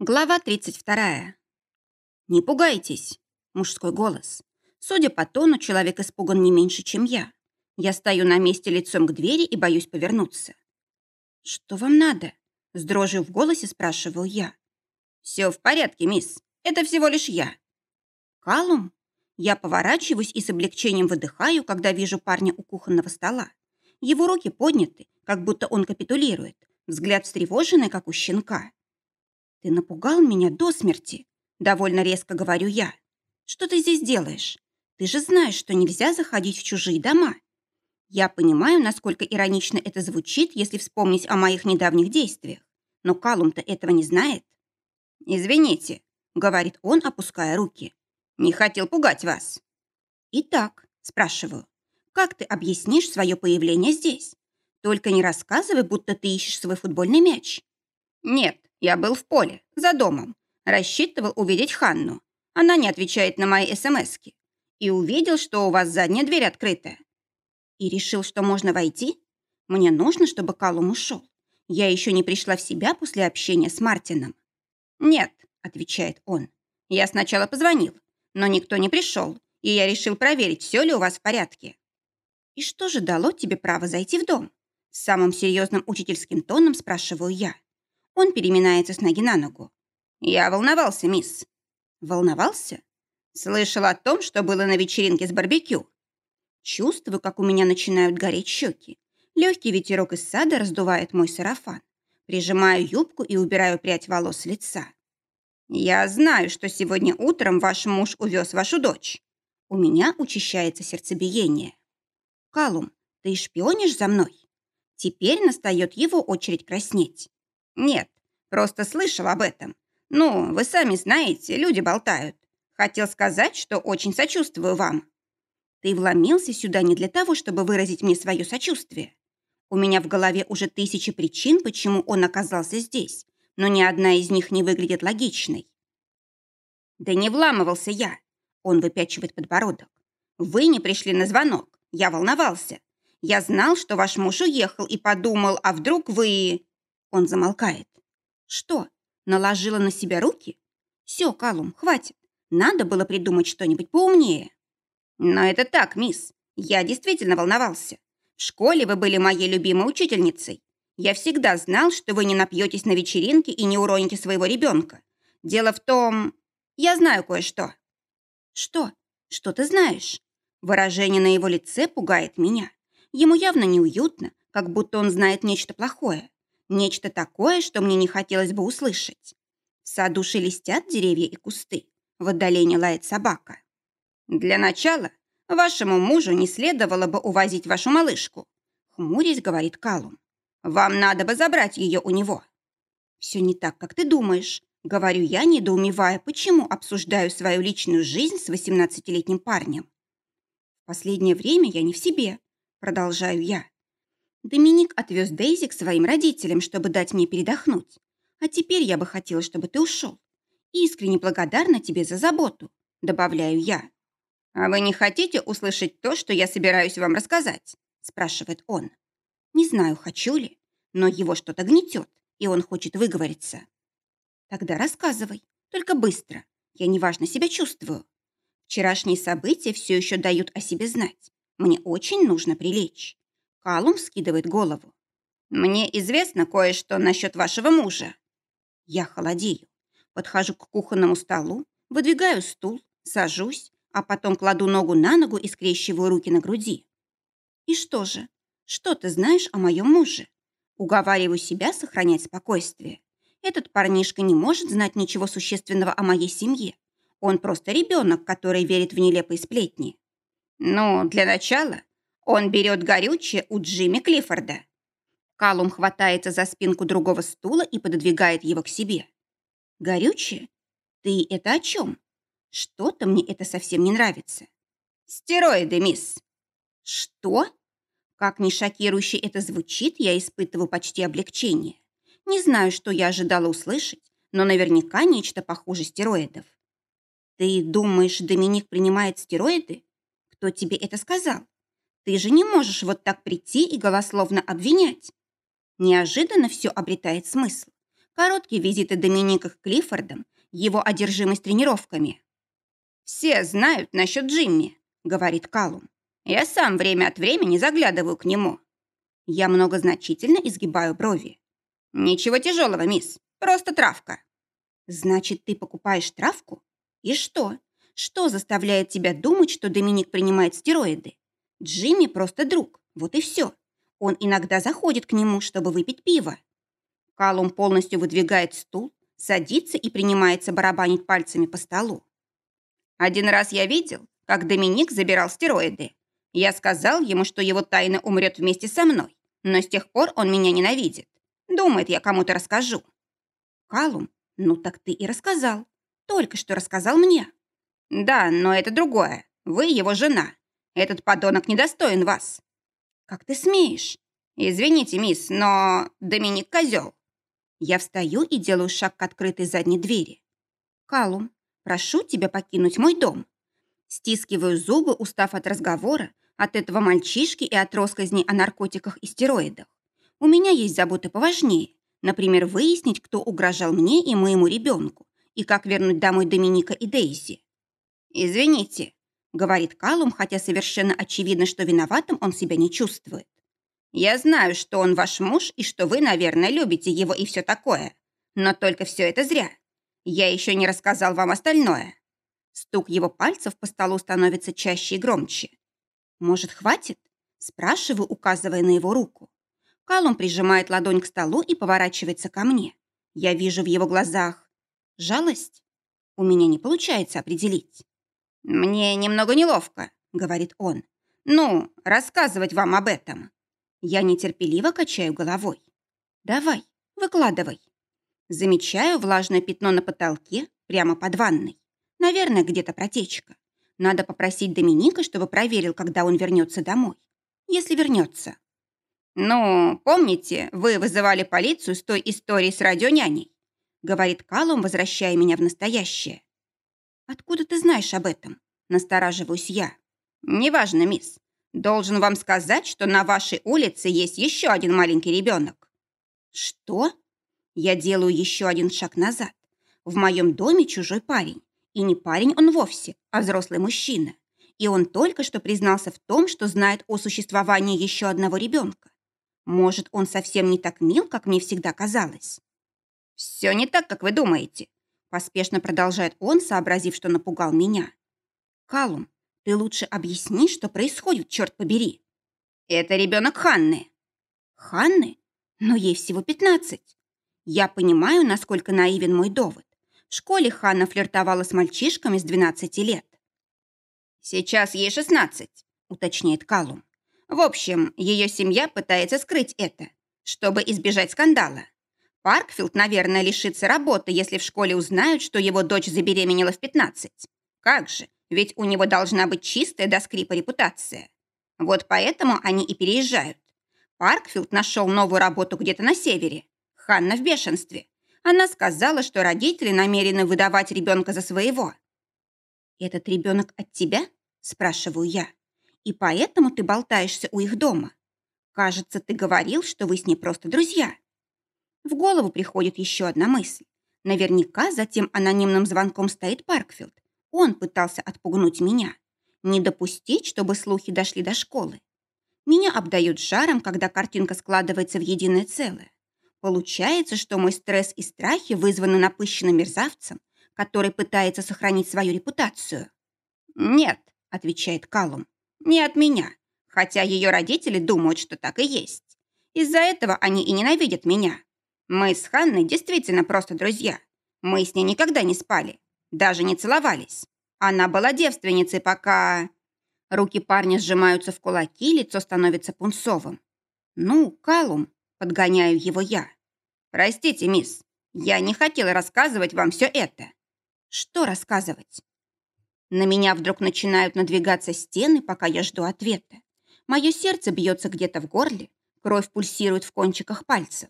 Глава 32. «Не пугайтесь!» – мужской голос. Судя по тону, человек испуган не меньше, чем я. Я стою на месте лицом к двери и боюсь повернуться. «Что вам надо?» – с дрожью в голосе спрашиваю я. «Все в порядке, мисс. Это всего лишь я». «Калум?» Я поворачиваюсь и с облегчением выдыхаю, когда вижу парня у кухонного стола. Его руки подняты, как будто он капитулирует, взгляд встревоженный, как у щенка. «Ты напугал меня до смерти», — довольно резко говорю я. «Что ты здесь делаешь? Ты же знаешь, что нельзя заходить в чужие дома». Я понимаю, насколько иронично это звучит, если вспомнить о моих недавних действиях. Но Калум-то этого не знает. «Извините», — говорит он, опуская руки. «Не хотел пугать вас». «Итак», — спрашиваю, «как ты объяснишь свое появление здесь? Только не рассказывай, будто ты ищешь свой футбольный мяч». «Нет, я был в поле, за домом. Рассчитывал увидеть Ханну. Она не отвечает на мои СМСки. И увидел, что у вас задняя дверь открытая. И решил, что можно войти? Мне нужно, чтобы Калум ушел. Я еще не пришла в себя после общения с Мартином. «Нет», — отвечает он. «Я сначала позвонил, но никто не пришел, и я решил проверить, все ли у вас в порядке». «И что же дало тебе право зайти в дом?» Самым серьезным учительским тоном спрашиваю я. Он переминается с ноги на ногу. «Я волновался, мисс». «Волновался?» «Слышал о том, что было на вечеринке с барбекю». Чувствую, как у меня начинают гореть щеки. Легкий ветерок из сада раздувает мой сарафан. Прижимаю юбку и убираю прядь волос с лица. «Я знаю, что сегодня утром ваш муж увез вашу дочь». У меня учащается сердцебиение. «Калум, ты шпионишь за мной?» Теперь настает его очередь краснеть. «Нет, просто слышал об этом. Ну, вы сами знаете, люди болтают. Хотел сказать, что очень сочувствую вам». «Ты вломился сюда не для того, чтобы выразить мне свое сочувствие. У меня в голове уже тысячи причин, почему он оказался здесь, но ни одна из них не выглядит логичной». «Да не вламывался я», — он выпячивает подбородок. «Вы не пришли на звонок. Я волновался. Я знал, что ваш муж уехал и подумал, а вдруг вы...» Он замолкает. Что, наложила на себя руки? Все, Калум, хватит. Надо было придумать что-нибудь поумнее. Но это так, мисс. Я действительно волновался. В школе вы были моей любимой учительницей. Я всегда знал, что вы не напьетесь на вечеринке и не уроните своего ребенка. Дело в том... Я знаю кое-что. Что? Что ты знаешь? Выражение на его лице пугает меня. Ему явно неуютно, как будто он знает нечто плохое. Нечто такое, что мне не хотелось бы услышать. В саду шелестят деревья и кусты. В отдалении лает собака. Для начала вашему мужу не следовало бы увозить вашу малышку. Хмурясь, говорит Калум. Вам надо бы забрать ее у него. Все не так, как ты думаешь. Говорю я, недоумевая, почему обсуждаю свою личную жизнь с 18-летним парнем. Последнее время я не в себе, продолжаю я. Доминик отвез Дейзи к своим родителям, чтобы дать мне передохнуть. А теперь я бы хотела, чтобы ты ушел. Искренне благодарна тебе за заботу, добавляю я. А вы не хотите услышать то, что я собираюсь вам рассказать? спрашивает он. Не знаю, хочу ли, но его что-то гнетет, и он хочет выговориться. Тогда рассказывай, только быстро. Я неважно себя чувствую. Вчерашние события все еще дают о себе знать. Мне очень нужно прилечь. Калум скидывает голову. «Мне известно кое-что насчет вашего мужа». Я холодею. Подхожу к кухонному столу, выдвигаю стул, сажусь, а потом кладу ногу на ногу и скрещиваю руки на груди. И что же? Что ты знаешь о моем муже? Уговариваю себя сохранять спокойствие. Этот парнишка не может знать ничего существенного о моей семье. Он просто ребенок, который верит в нелепые сплетни. Ну, для начала он берет горючее у Джимми Клиффорда. Калум хватается за спинку другого стула и пододвигает его к себе. «Горючее? Ты это о чем? Что-то мне это совсем не нравится». «Стероиды, мисс». «Что?» Как ни шокирующе это звучит, я испытываю почти облегчение. Не знаю, что я ожидала услышать, но наверняка нечто похуже стероидов. «Ты думаешь, Доминик принимает стероиды? Кто тебе это сказал?» Ты же не можешь вот так прийти и голословно обвинять. Неожиданно все обретает смысл. Короткие визиты Доминика к Клиффордам, его одержимость тренировками. «Все знают насчет Джимми», — говорит Калум. «Я сам время от времени заглядываю к нему». Я многозначительно изгибаю брови. «Ничего тяжелого, мисс. Просто травка». «Значит, ты покупаешь травку? И что? Что заставляет тебя думать, что Доминик принимает стероиды? Джимми просто друг, вот и все. Он иногда заходит к нему, чтобы выпить пиво. Калум полностью выдвигает стул, садится и принимается барабанить пальцами по столу. Один раз я видел, как Доминик забирал стероиды. Я сказал ему, что его тайна умрет вместе со мной, но с тех пор он меня ненавидит. Думает, я кому-то расскажу. Калум, ну так ты и рассказал. Только что рассказал мне. Да, но это другое. Вы его жена. Этот подонок недостоин вас. Как ты смеешь? Извините, мисс, но Доминик козел. Я встаю и делаю шаг к открытой задней двери. «Калум, прошу тебя покинуть мой дом». Стискиваю зубы, устав от разговора, от этого мальчишки и от росказней о наркотиках и стероидах. У меня есть заботы поважнее. Например, выяснить, кто угрожал мне и моему ребенку, и как вернуть домой Доминика и Дейзи. «Извините», — говорит Калум, хотя совершенно очевидно, что виноватым он себя не чувствует. Я знаю, что он ваш муж и что вы, наверное, любите его и все такое. Но только все это зря. Я еще не рассказал вам остальное». Стук его пальцев по столу становится чаще и громче. «Может, хватит?» Спрашиваю, указывая на его руку. Калум прижимает ладонь к столу и поворачивается ко мне. Я вижу в его глазах жалость. У меня не получается определить. «Мне немного неловко», — говорит он. «Ну, рассказывать вам об этом». Я нетерпеливо качаю головой. «Давай, выкладывай». Замечаю влажное пятно на потолке прямо под ванной. Наверное, где-то протечка. Надо попросить Доминика, чтобы проверил, когда он вернется домой. Если вернется. «Ну, помните, вы вызывали полицию с той историей с радионяней?» говорит Калум, возвращая меня в настоящее. «Откуда ты знаешь об этом?» настораживаюсь я. «Неважно, мисс. Должен вам сказать, что на вашей улице есть еще один маленький ребенок». «Что?» Я делаю еще один шаг назад. В моем доме чужой парень. И не парень он вовсе, а взрослый мужчина. И он только что признался в том, что знает о существовании еще одного ребенка. Может, он совсем не так мил, как мне всегда казалось. «Все не так, как вы думаете», – поспешно продолжает он, сообразив, что напугал меня. «Калум, ты лучше объясни, что происходит, черт побери. Это ребенок Ханны. Ханны? Но ей всего пятнадцать. Я понимаю, насколько наивен мой довод. В школе Ханна флиртовала с мальчишками с 12 лет. «Сейчас ей 16», — уточняет Калум. «В общем, ее семья пытается скрыть это, чтобы избежать скандала. Паркфилд, наверное, лишится работы, если в школе узнают, что его дочь забеременела в 15. Как же, ведь у него должна быть чистая до скрипа репутация. Вот поэтому они и переезжают. Паркфилд нашел новую работу где-то на севере. Ханна в бешенстве. Она сказала, что родители намерены выдавать ребенка за своего. «Этот ребенок от тебя?» – спрашиваю я. «И поэтому ты болтаешься у их дома? Кажется, ты говорил, что вы с ней просто друзья». В голову приходит еще одна мысль. Наверняка за тем анонимным звонком стоит Паркфилд он пытался отпугнуть меня, не допустить, чтобы слухи дошли до школы. Меня обдают жаром, когда картинка складывается в единое целое. Получается, что мой стресс и страхи вызваны напыщенным мерзавцем, который пытается сохранить свою репутацию. «Нет», — отвечает Калум, — «не от меня, хотя ее родители думают, что так и есть. Из-за этого они и ненавидят меня. Мы с Ханной действительно просто друзья. Мы с ней никогда не спали, даже не целовались. Она была девственницей, пока... Руки парня сжимаются в кулаки, лицо становится пунцовым. «Ну, Калум», — подгоняю его я. «Простите, мисс, я не хотела рассказывать вам все это». «Что рассказывать?» На меня вдруг начинают надвигаться стены, пока я жду ответа. Мое сердце бьется где-то в горле, кровь пульсирует в кончиках пальцев.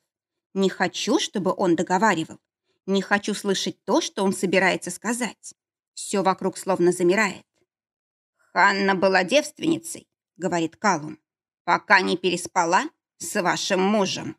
Не хочу, чтобы он договаривал. Не хочу слышать то, что он собирается сказать. Все вокруг словно замирает. «Ханна была девственницей», — говорит Калум, «пока не переспала с вашим мужем».